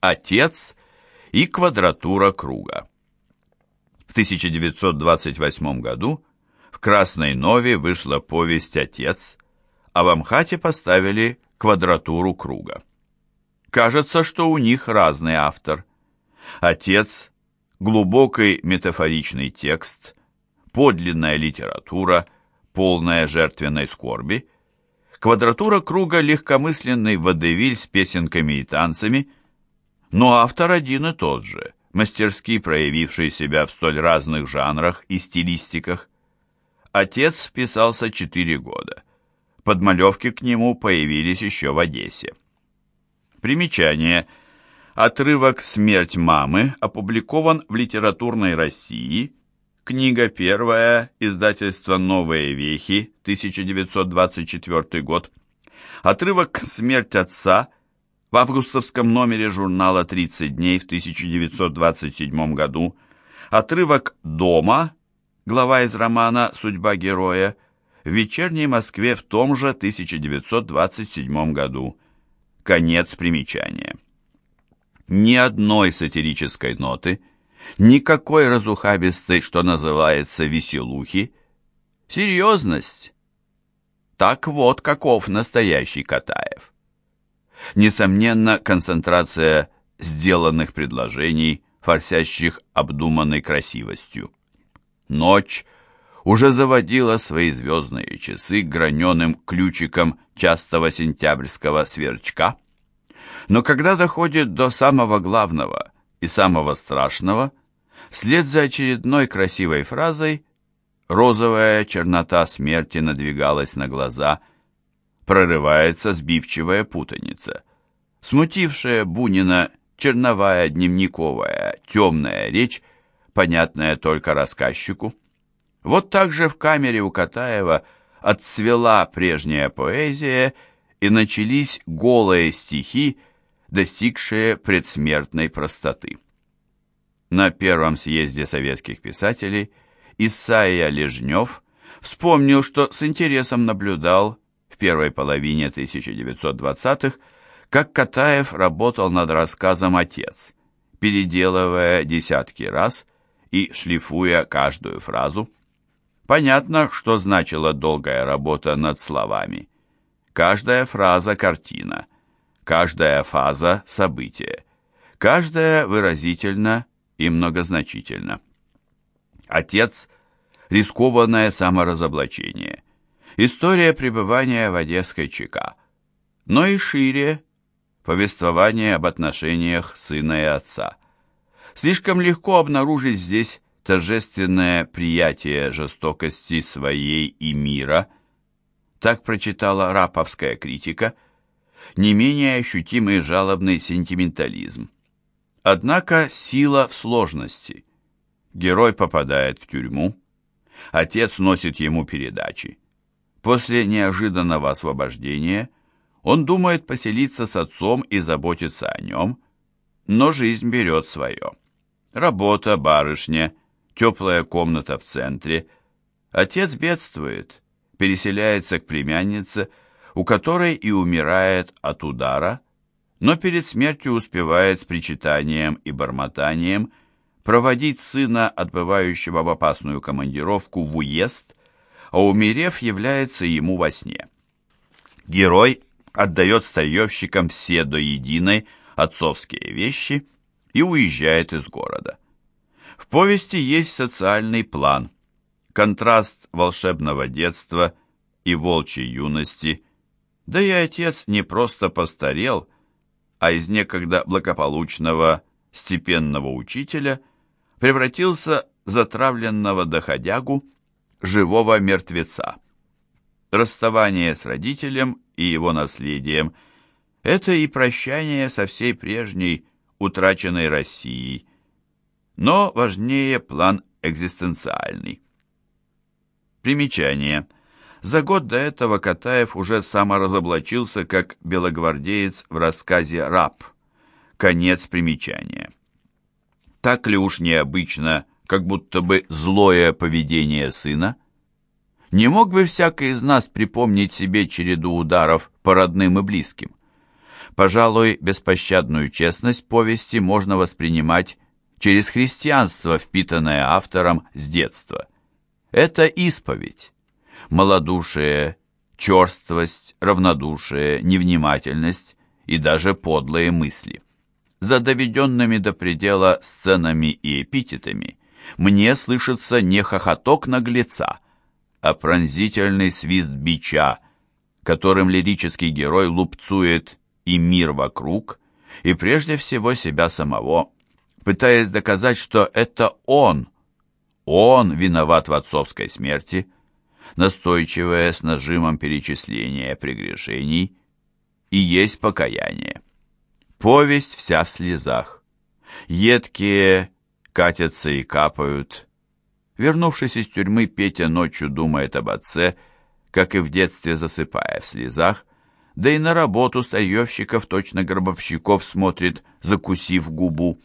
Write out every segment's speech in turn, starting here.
Отец и квадратура круга. В 1928 году в Красной Нове вышла повесть «Отец», а в Амхате поставили квадратуру круга. Кажется, что у них разный автор. Отец – глубокий метафоричный текст, подлинная литература, полная жертвенной скорби. Квадратура круга – легкомысленный водевиль с песенками и танцами, но автор один и тот же, мастерски проявивший себя в столь разных жанрах и стилистиках. Отец писался четыре года – Подмалевки к нему появились еще в Одессе. Примечание. Отрывок «Смерть мамы» опубликован в «Литературной России», книга первая, издательство «Новые вехи», 1924 год. Отрывок «Смерть отца» в августовском номере журнала «30 дней» в 1927 году. Отрывок «Дома», глава из романа «Судьба героя», в вечерней Москве в том же 1927 году. Конец примечания. Ни одной сатирической ноты, никакой разухабистой, что называется, веселухи. Серьезность. Так вот, каков настоящий Катаев. Несомненно, концентрация сделанных предложений, форсящих обдуманной красивостью. Ночь – уже заводила свои звездные часы граненым ключиком частого сентябрьского сверчка. Но когда доходит до самого главного и самого страшного, вслед за очередной красивой фразой розовая чернота смерти надвигалась на глаза, прорывается сбивчивая путаница. Смутившая Бунина черновая дневниковая темная речь, понятная только рассказчику, вот так же в камере у Катаева отцвела прежняя поэзия, и начались голые стихи, достигшие предсмертной простоты. На первом съезде советских писателей Исайя Лежнев вспомнил, что с интересом наблюдал первой половине 1920-х, как Катаев работал над рассказом «Отец», переделывая десятки раз и шлифуя каждую фразу – Понятно, что значила долгая работа над словами. Каждая фраза – картина, каждая фаза – событие, каждая выразительно и многозначительно. Отец – рискованное саморазоблачение, история пребывания в Одесской ЧК, но и шире – повествование об отношениях сына и отца. Слишком легко обнаружить здесь торжественное приятие жестокости своей и мира, так прочитала раповская критика, не менее ощутимый жалобный сентиментализм. Однако сила в сложности. Герой попадает в тюрьму, отец носит ему передачи. После неожиданного освобождения он думает поселиться с отцом и заботиться о нем, но жизнь берет свое. Работа, барышня, теплая комната в центре. Отец бедствует, переселяется к племяннице, у которой и умирает от удара, но перед смертью успевает с причитанием и бормотанием проводить сына, отбывающего в опасную командировку, в уезд, а умерев, является ему во сне. Герой отдает старьевщикам все до единой отцовские вещи и уезжает из города. В повести есть социальный план, контраст волшебного детства и волчьей юности, да и отец не просто постарел, а из некогда благополучного степенного учителя превратился в затравленного доходягу, живого мертвеца. Расставание с родителем и его наследием – это и прощание со всей прежней утраченной Россией – но важнее план экзистенциальный. Примечание. За год до этого Катаев уже саморазоблачился как белогвардеец в рассказе «Раб». Конец примечания. Так ли уж необычно, как будто бы злое поведение сына? Не мог бы всякий из нас припомнить себе череду ударов по родным и близким? Пожалуй, беспощадную честность повести можно воспринимать через христианство, впитанное автором с детства. Это исповедь. Малодушие, черствость, равнодушие, невнимательность и даже подлые мысли. За доведенными до предела сценами и эпитетами мне слышится не хохоток наглеца, а пронзительный свист бича, которым лирический герой лупцует и мир вокруг, и прежде всего себя самого, пытаясь доказать, что это он, он виноват в отцовской смерти, настойчивое с нажимом перечисления прегрешений, и есть покаяние. Повесть вся в слезах. Едкие катятся и капают. Вернувшись из тюрьмы, Петя ночью думает об отце, как и в детстве засыпая в слезах, да и на работу старьевщиков, точно гробовщиков, смотрит, закусив губу.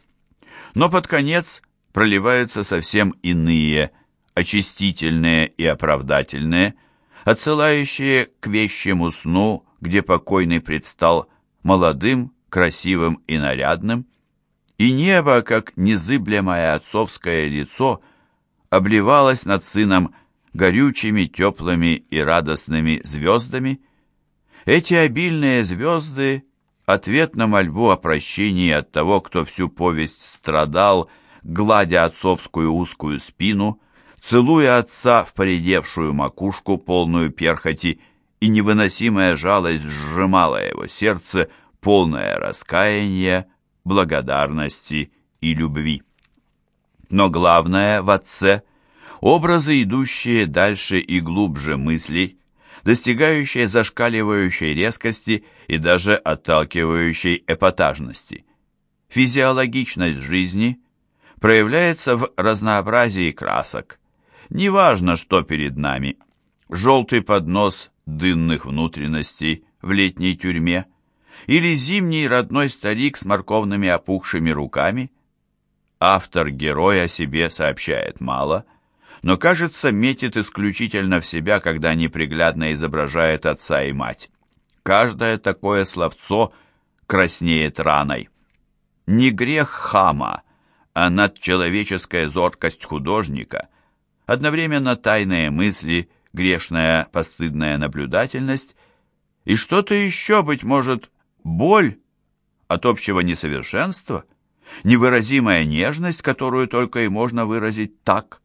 Но под конец проливаются совсем иные, очистительные и оправдательные, отсылающие к вещему сну, где покойный предстал молодым, красивым и нарядным, и небо, как незыблемое отцовское лицо, обливалось над сыном горючими, теплыми и радостными звездами. Эти обильные звезды — ответ на мольбу о прощении от того, кто всю повесть страдал, гладя отцовскую узкую спину, целуя отца в поредевшую макушку, полную перхоти, и невыносимая жалость сжимала его сердце, полное раскаяния, благодарности и любви. Но главное в отце – образы, идущие дальше и глубже мыслей, достигающие зашкаливающей резкости и даже отталкивающей эпатажности. Физиологичность жизни проявляется в разнообразии красок. Неважно, что перед нами – желтый поднос дынных внутренностей в летней тюрьме – или зимний родной старик с морковными опухшими руками. Автор героя о себе сообщает мало, но, кажется, метит исключительно в себя, когда неприглядно изображает отца и мать. Каждое такое словцо краснеет раной. Не грех хама, а надчеловеческая зоркость художника, одновременно тайные мысли, грешная постыдная наблюдательность и что-то еще, быть может, боль от общего несовершенства, невыразимая нежность, которую только и можно выразить так.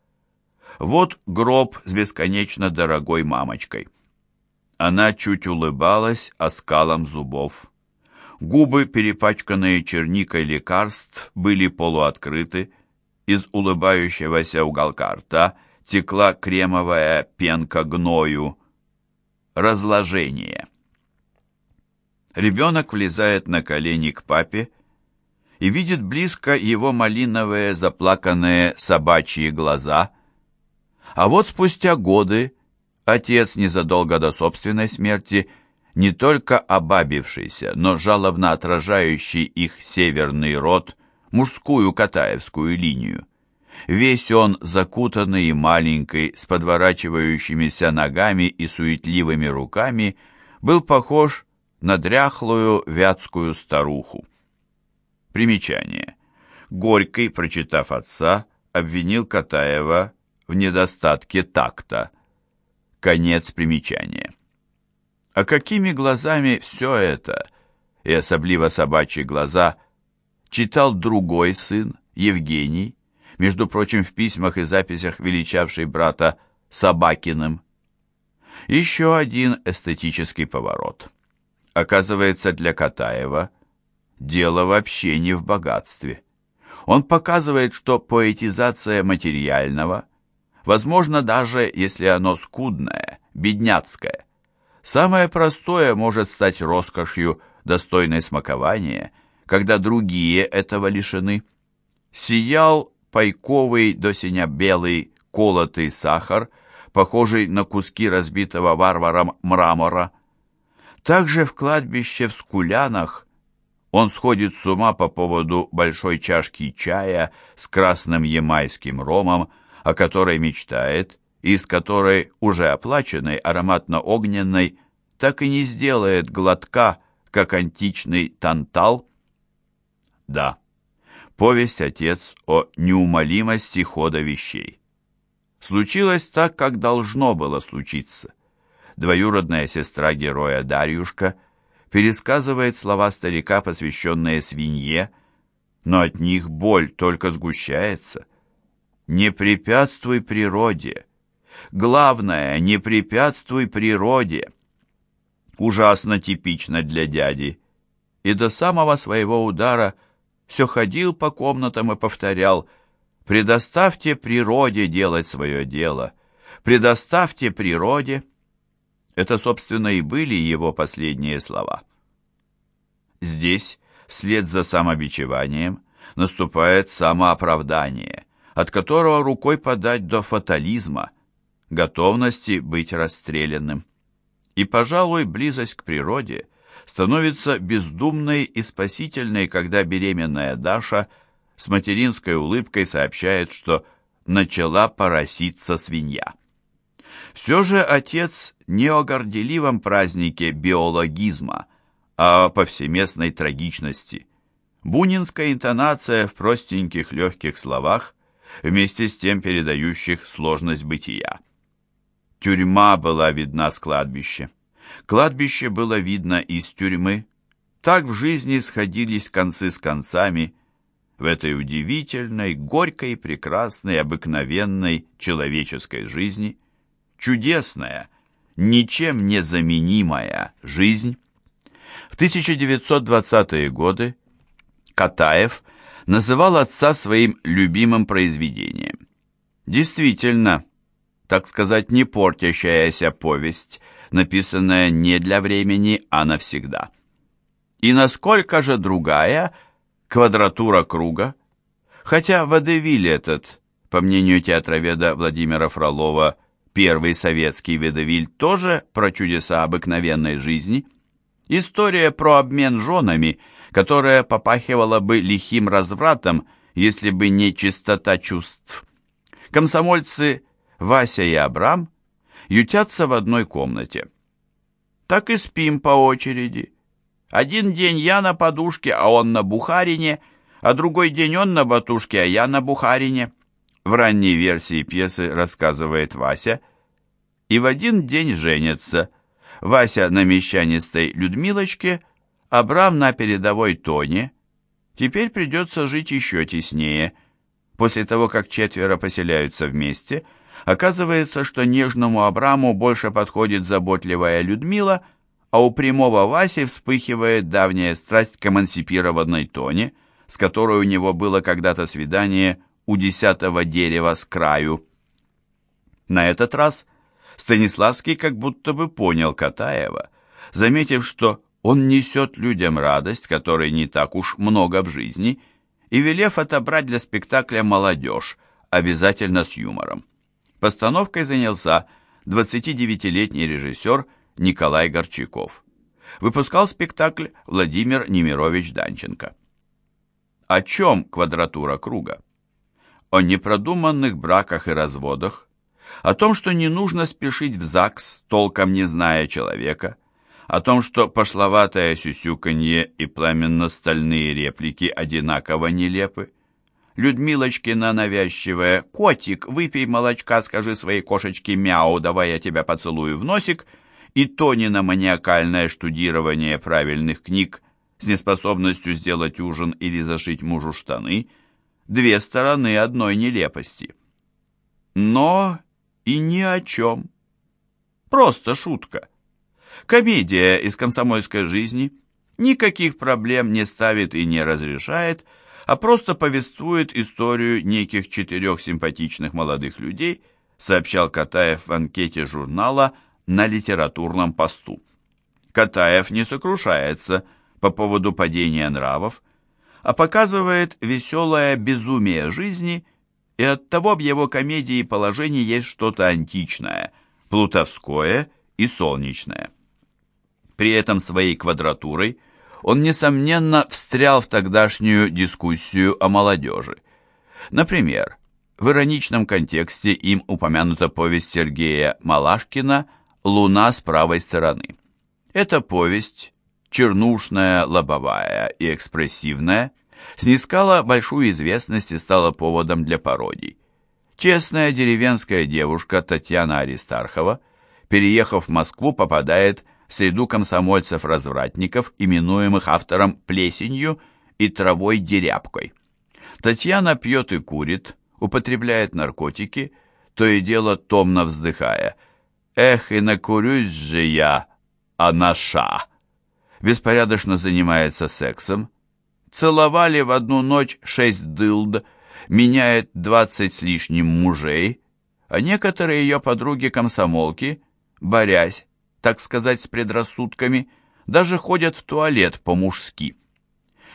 Вот гроб с бесконечно дорогой мамочкой. Она чуть улыбалась оскалом зубов. Губы, перепачканные черникой лекарств, были полуоткрыты. Из улыбающегося уголка рта текла кремовая пенка гною. Разложение. Ребенок влезает на колени к папе и видит близко его малиновые заплаканные собачьи глаза. А вот спустя годы отец, незадолго до собственной смерти, не только обабившийся, но жалобно отражающий их северный род, мужскую катаевскую линию. Весь он закутанный и маленький, с подворачивающимися ногами и суетливыми руками, был похож на дряхлую вятскую старуху. Примечание. Горький, прочитав отца, обвинил Катаева в недостатке такта. Конец примечания. А какими глазами все это, и особливо собачьи глаза, читал другой сын, Евгений, между прочим, в письмах и записях величавший брата Собакиным. Еще один эстетический поворот. Оказывается, для Катаева дело вообще не в богатстве. Он показывает, что поэтизация материального, возможно, даже если оно скудное, бедняцкое, самое простое может стать роскошью, достойной смакования, когда другие этого лишены. Сиял пайковый до синя белый колотый сахар, похожий на куски разбитого варваром мрамора, также в кладбище в Скулянах он сходит с ума по поводу большой чашки чая с красным ямайским ромом, о которой мечтает, и из которой, уже оплаченной, ароматно-огненной, так и не сделает глотка, как античный Тантал? Да, повесть «Отец» о неумолимости хода вещей. Случилось так, как должно было случиться. Двоюродная сестра героя Дарьюшка пересказывает слова старика, посвященные свинье, но от них боль только сгущается. «Не препятствуй природе», Главное, не препятствуй природе. Ужасно типично для дяди. И до самого своего удара все ходил по комнатам и повторял «Предоставьте природе делать свое дело, предоставьте природе». Это, собственно, и были его последние слова. Здесь, вслед за самобичеванием, наступает самооправдание, от которого рукой подать до фатализма – готовности быть расстрелянным. И, пожалуй, близость к природе становится бездумной и спасительной, когда беременная Даша с материнской улыбкой сообщает, что начала пороситься свинья. Все же отец не о горделивом празднике биологизма, а о повсеместной трагичности. Бунинская интонация в простеньких легких словах, вместе с тем передающих сложность бытия. Тюрьма была видна с кладбища. Кладбище было видно из тюрьмы. Так в жизни сходились концы с концами, в этой удивительной, горькой, прекрасной, обыкновенной человеческой жизни. Чудесная, ничем не заменимая жизнь. В 1920-е годы Катаев называл отца своим любимым произведением. Действительно, так сказать, не портящаяся повесть, написанная не для времени, а навсегда. И насколько же другая квадратура круга? Хотя водевиль этот, по мнению театроведа Владимира Фролова, первый советский водевиль тоже про чудеса обыкновенной жизни. История про обмен женами, которая попахивала бы лихим развратом, если бы не чистота чувств. Комсомольцы Вася и Абрам ютятся в одной комнате. Так и спим по очереди. Один день я на подушке, а он на бухарине, а другой день он на батушке, а я на бухарине. В ранней версии пьесы рассказывает Вася. И в один день женятся. Вася на мещанистой Людмилочке, Абрам на передовой Тоне. Теперь придется жить еще теснее. После того, как четверо поселяются вместе – Оказывается, что нежному Абраму больше подходит заботливая Людмила, а у прямого Васи вспыхивает давняя страсть к эмансипированной Тоне, с которой у него было когда-то свидание у десятого дерева с краю. На этот раз Станиславский как будто бы понял Катаева, заметив, что он несет людям радость, которой не так уж много в жизни, и велев отобрать для спектакля молодежь, обязательно с юмором. Постановкой занялся 29-летний режиссер Николай Горчаков. Выпускал спектакль Владимир Немирович Данченко. О чем квадратура круга? О непродуманных браках и разводах, о том, что не нужно спешить в ЗАГС, толком не зная человека, о том, что пошловатое сюсюканье и пламенно-стальные реплики одинаково нелепы, Людмилочкина навязчивая «Котик, выпей молочка, скажи своей кошечке мяу, давай я тебя поцелую в носик», и Тонина маниакальное штудирование правильных книг с неспособностью сделать ужин или зашить мужу штаны – две стороны одной нелепости. Но и ни о чем. Просто шутка. Комедия из комсомольской жизни никаких проблем не ставит и не разрешает – а просто повествует историю неких четырех симпатичных молодых людей, сообщал Катаев в анкете журнала на литературном посту. Катаев не сокрушается по поводу падения нравов, а показывает веселое безумие жизни, и оттого в его комедии положении есть что-то античное, плутовское и солнечное. При этом своей квадратурой – он, несомненно, встрял в тогдашнюю дискуссию о молодежи. Например, в ироничном контексте им упомянута повесть Сергея Малашкина «Луна с правой стороны». Эта повесть, чернушная, лобовая и экспрессивная, снискала большую известность и стала поводом для пародий. Честная деревенская девушка Татьяна Аристархова, переехав в Москву, попадает в среду комсомольцев-развратников, именуемых автором «плесенью» и «травой-дерябкой». Татьяна пьет и курит, употребляет наркотики, то и дело томно вздыхая. «Эх, и накурюсь же я, а наша!» Беспорядочно занимается сексом, целовали в одну ночь шесть дылд, меняет двадцать с лишним мужей, а некоторые ее подруги-комсомолки, борясь, так сказать, с предрассудками, даже ходят в туалет по-мужски.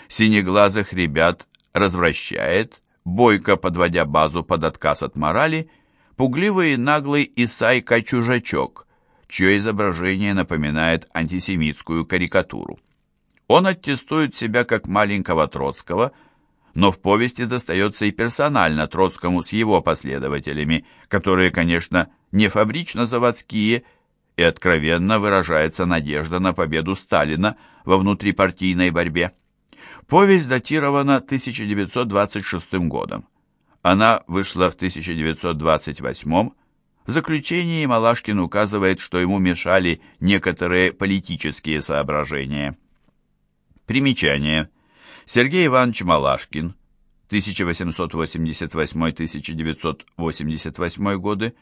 Синеглазых ребят развращает, бойко подводя базу под отказ от морали, пугливый и наглый Исайка-чужачок, чье изображение напоминает антисемитскую карикатуру. Он аттестует себя как маленького Троцкого, но в повести достается и персонально Троцкому с его последователями, которые, конечно, не фабрично-заводские, и откровенно выражается надежда на победу Сталина во внутрипартийной борьбе. Повесть датирована 1926 годом. Она вышла в 1928 В заключении Малашкин указывает, что ему мешали некоторые политические соображения. Примечание. Сергей Иванович Малашкин, 1888-1988 годы,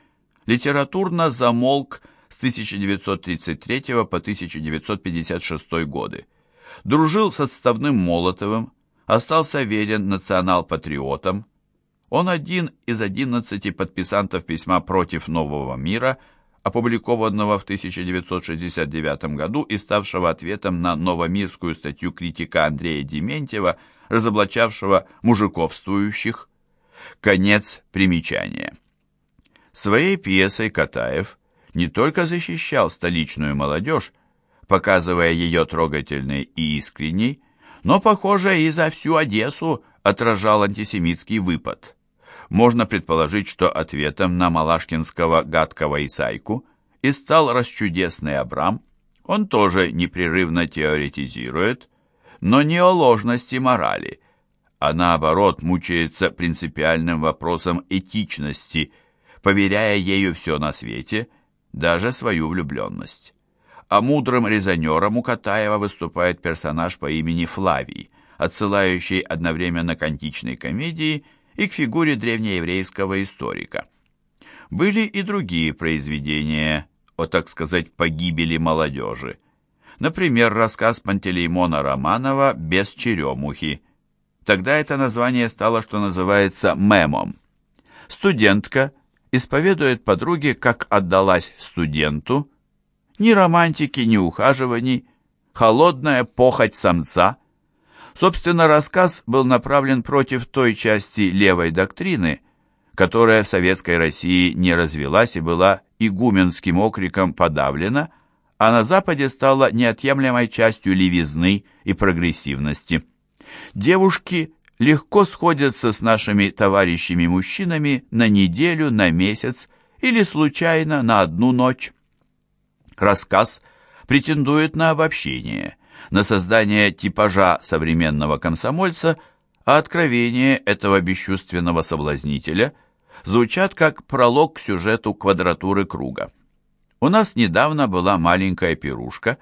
литературно замолк с 1933 по 1956 годы. Дружил с отставным Молотовым, остался верен национал-патриотам. Он один из 11 подписантов письма против нового мира – опубликованного в 1969 году и ставшего ответом на новомирскую статью критика Андрея Дементьева, разоблачавшего мужиковствующих. Конец примечания. Своей пьесой Катаев не только защищал столичную молодежь, показывая ее трогательной и искренней, но, похоже, и за всю Одессу отражал антисемитский выпад можно предположить, что ответом на малашкинского гадкого Исайку и стал расчудесный Абрам. Он тоже непрерывно теоретизирует, но не о ложности морали, а наоборот мучается принципиальным вопросом этичности, поверяя ею все на свете, даже свою влюбленность. А мудрым резонером у Катаева выступает персонаж по имени Флавий, отсылающий одновременно к античной комедии и к фигуре древнееврейского историка. Были и другие произведения о, так сказать, погибели молодежи. Например, рассказ Пантелеймона Романова «Без черемухи». Тогда это название стало, что называется, мемом. Студентка исповедует подруге, как отдалась студенту. Ни романтики, ни ухаживаний, холодная похоть самца – Собственно, рассказ был направлен против той части левой доктрины, которая в советской России не развелась и была игуменским окриком подавлена, а на Западе стала неотъемлемой частью левизны и прогрессивности. Девушки легко сходятся с нашими товарищами-мужчинами на неделю, на месяц или случайно на одну ночь. Рассказ претендует на обобщение – на создание типажа современного комсомольца, а откровения этого бесчувственного соблазнителя звучат как пролог к сюжету квадратуры круга. У нас недавно была маленькая пирушка,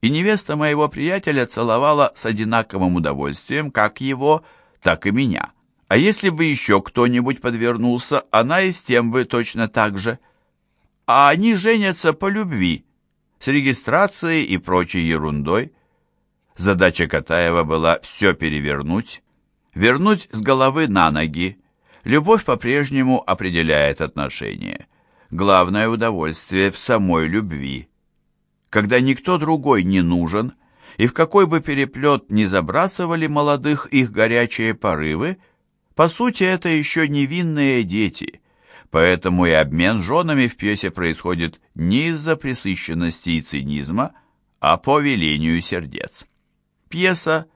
и невеста моего приятеля целовала с одинаковым удовольствием как его, так и меня. А если бы еще кто-нибудь подвернулся, она и с тем бы точно так же. А они женятся по любви, с регистрацией и прочей ерундой. Задача Катаева была все перевернуть, вернуть с головы на ноги. Любовь по-прежнему определяет отношения. Главное удовольствие в самой любви. Когда никто другой не нужен, и в какой бы переплет ни забрасывали молодых их горячие порывы, по сути, это еще невинные дети, поэтому и обмен женами в пьесе происходит не из-за пресыщенности и цинизма, а по велению сердец. Пьеса,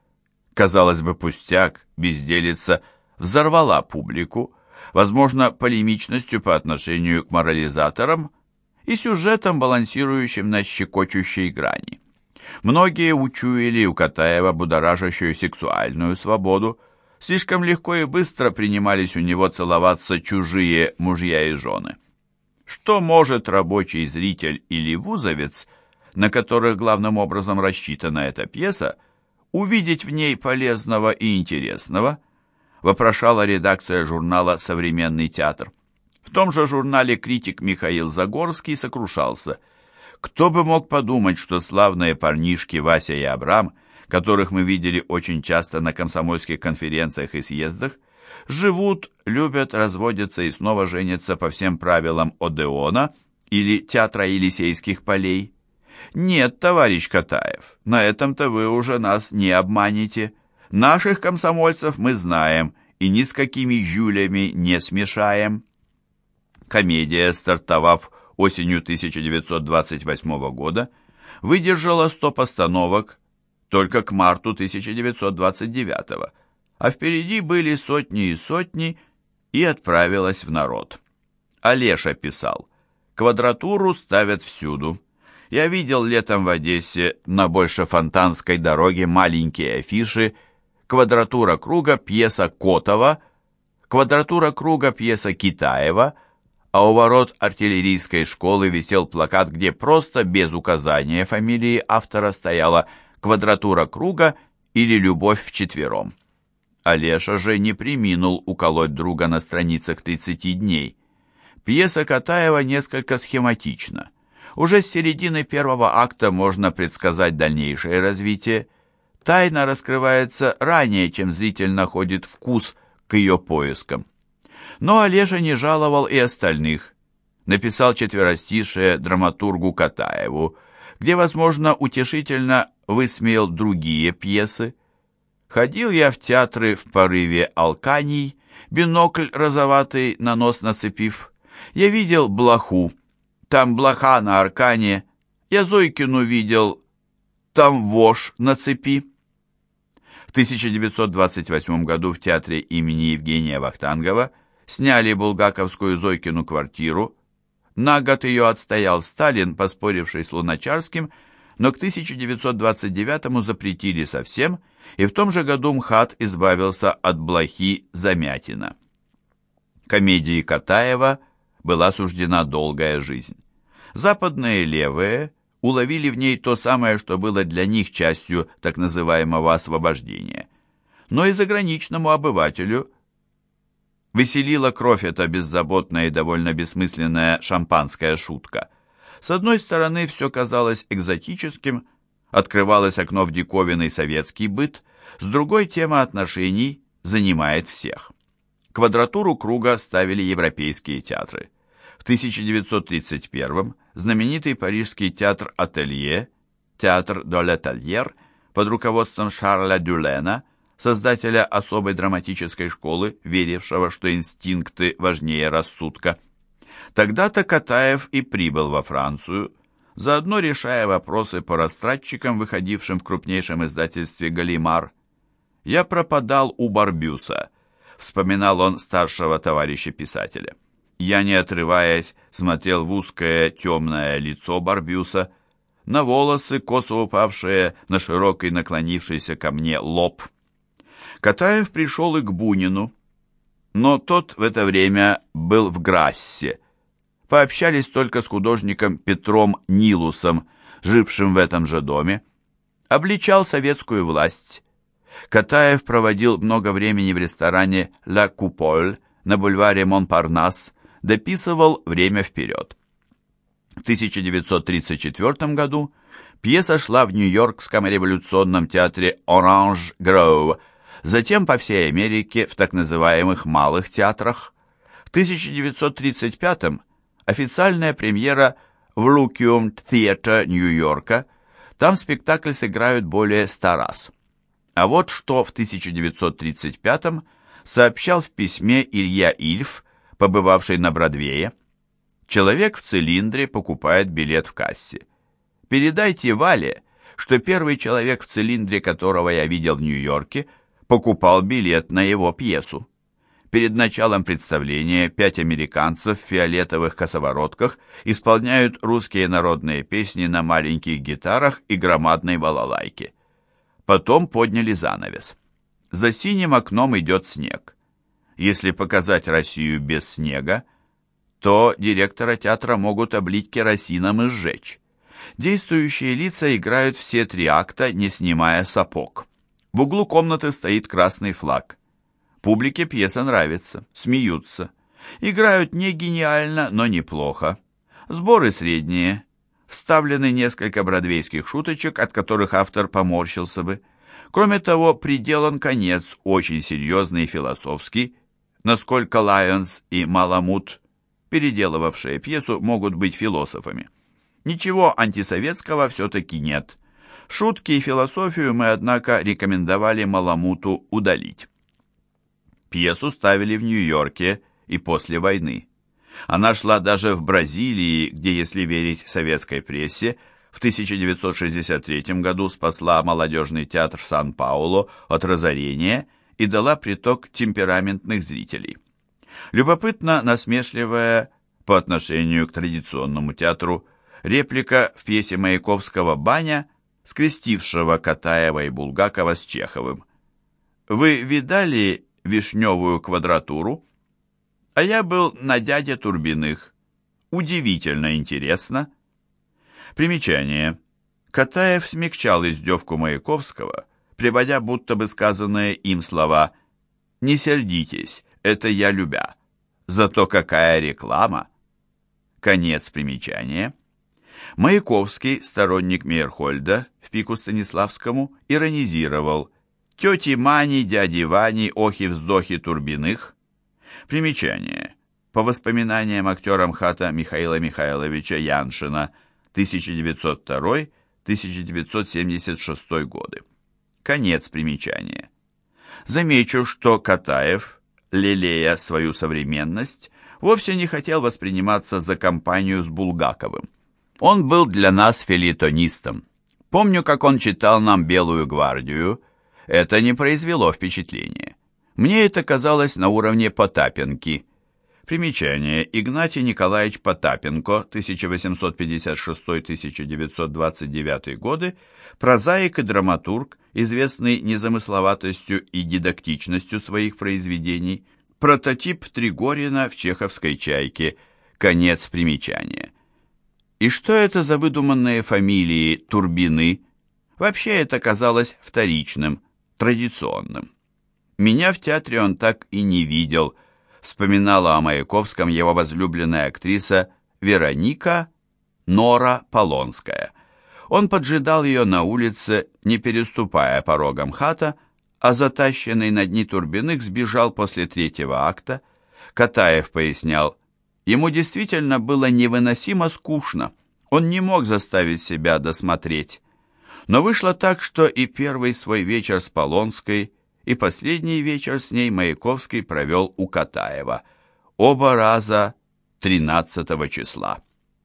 казалось бы, пустяк, безделица, взорвала публику, возможно, полемичностью по отношению к морализаторам и сюжетом, балансирующим на щекочущей грани. Многие учуяли у Катаева будоражащую сексуальную свободу, слишком легко и быстро принимались у него целоваться чужие мужья и жены. Что может рабочий зритель или вузовец, на которых главным образом рассчитана эта пьеса, увидеть в ней полезного и интересного, вопрошала редакция журнала «Современный театр». В том же журнале критик Михаил Загорский сокрушался. Кто бы мог подумать, что славные парнишки Вася и Абрам, которых мы видели очень часто на комсомольских конференциях и съездах, живут, любят, разводятся и снова женятся по всем правилам Одеона или Театра Елисейских полей. Нет, товарищ Катаев, на этом-то вы уже нас не обманете. Наших комсомольцев мы знаем и ни с какими жюлями не смешаем. Комедия, стартовав осенью 1928 года, выдержала 100 постановок только к марту 1929 года а впереди были сотни и сотни, и отправилась в народ. Олеша писал, «Квадратуру ставят всюду. Я видел летом в Одессе на Большефонтанской дороге маленькие афиши «Квадратура круга» пьеса Котова, «Квадратура круга» пьеса Китаева, а у ворот артиллерийской школы висел плакат, где просто без указания фамилии автора стояла «Квадратура круга» или «Любовь вчетвером». Олеша же не приминул уколоть друга на страницах 30 дней. Пьеса Катаева несколько схематична. Уже с середины первого акта можно предсказать дальнейшее развитие. Тайна раскрывается ранее, чем зритель находит вкус к ее поискам. Но Олежа не жаловал и остальных. Написал четверостишее драматургу Катаеву, где, возможно, утешительно высмеял другие пьесы. Ходил я в театры в порыве алканий, бинокль розоватый на нос нацепив. Я видел блоху, там блоха на аркане. Я Зойкину видел, там вож на цепи. В 1928 году в театре имени Евгения Вахтангова сняли булгаковскую Зойкину квартиру. На год ее отстоял Сталин, поспоривший с Луначарским, но к 1929 запретили совсем – и в том же году МХАТ избавился от блохи Замятина. Комедии Катаева была суждена долгая жизнь. Западные левые уловили в ней то самое, что было для них частью так называемого освобождения. Но и заграничному обывателю веселила кровь эта беззаботная и довольно бессмысленная шампанская шутка. С одной стороны, все казалось экзотическим, открывалось окно в диковинный советский быт, с другой тема отношений занимает всех. Квадратуру круга ставили европейские театры. В 1931 знаменитый парижский театр «Ателье», театр «До l'Atelier» под руководством Шарля Дюлена, создателя особой драматической школы, верившего, что инстинкты важнее рассудка. Тогда-то Катаев и прибыл во Францию – заодно решая вопросы по растратчикам, выходившим в крупнейшем издательстве «Галимар». «Я пропадал у Барбюса», — вспоминал он старшего товарища писателя. Я, не отрываясь, смотрел в узкое темное лицо Барбюса, на волосы, косо упавшие на широкий наклонившийся ко мне лоб. Катаев пришел и к Бунину, но тот в это время был в Грассе, пообщались только с художником Петром Нилусом, жившим в этом же доме. Обличал советскую власть. Катаев проводил много времени в ресторане «Ла Куполь» на бульваре Монпарнас, дописывал время вперед. В 1934 году пьеса шла в Нью-Йоркском революционном театре «Оранж Гроу», затем по всей Америке в так называемых «малых театрах». В 1935 году официальная премьера в Лукиум Theatre Нью-Йорка. Там спектакль сыграют более ста раз. А вот что в 1935-м сообщал в письме Илья Ильф, побывавший на Бродвее. Человек в цилиндре покупает билет в кассе. Передайте Вале, что первый человек в цилиндре, которого я видел в Нью-Йорке, покупал билет на его пьесу. Перед началом представления пять американцев в фиолетовых косоворотках исполняют русские народные песни на маленьких гитарах и громадной балалайке. Потом подняли занавес. За синим окном идет снег. Если показать Россию без снега, то директора театра могут облить керосином и сжечь. Действующие лица играют все три акта, не снимая сапог. В углу комнаты стоит красный флаг. Публике пьеса нравится, смеются. Играют не гениально, но неплохо. Сборы средние. Вставлены несколько бродвейских шуточек, от которых автор поморщился бы. Кроме того, приделан конец, очень серьезный и философский, насколько Лайонс и Маламут, переделывавшие пьесу, могут быть философами. Ничего антисоветского все-таки нет. Шутки и философию мы, однако, рекомендовали Маламуту удалить. Пьесу ставили в Нью-Йорке и после войны. Она шла даже в Бразилии, где, если верить советской прессе, в 1963 году спасла молодежный театр Сан-Пауло от разорения и дала приток темпераментных зрителей. Любопытно насмешливая по отношению к традиционному театру реплика в пьесе Маяковского «Баня», скрестившего Катаева и Булгакова с Чеховым. «Вы видали вишневую квадратуру, а я был на дяде Турбиных. Удивительно интересно. Примечание. Катаев смягчал издевку Маяковского, приводя будто бы сказанные им слова «Не сердитесь, это я любя, зато какая реклама!» Конец примечания. Маяковский, сторонник Мейерхольда, в пику Станиславскому, иронизировал тети Мани, дяди Вани, охи-вздохи Турбиных. Примечание. По воспоминаниям актера МХАТа Михаила Михайловича Яншина, 1902-1976 годы. Конец примечания. Замечу, что Катаев, лелея свою современность, вовсе не хотел восприниматься за компанию с Булгаковым. Он был для нас филитонистом. Помню, как он читал нам «Белую гвардию», это не произвело впечатления. Мне это казалось на уровне Потапенки. Примечание. Игнатий Николаевич Потапенко, 1856-1929 годы, прозаик и драматург, известный незамысловатостью и дидактичностью своих произведений, прототип Тригорина в чеховской «Чайке», конец примечания. И что это за выдуманные фамилии Турбины? Вообще это казалось вторичным – традиционным. Меня в театре он так и не видел, вспоминала о Маяковском его возлюбленная актриса Вероника Нора Полонская. Он поджидал ее на улице, не переступая порогом хата, а затащенный на дни Турбиных сбежал после третьего акта. Катаев пояснял, ему действительно было невыносимо скучно, он не мог заставить себя досмотреть. Но вышло так, что и первый свой вечер с Полонской, и последний вечер с ней Маяковский провел у Катаева. Оба раза 13 числа.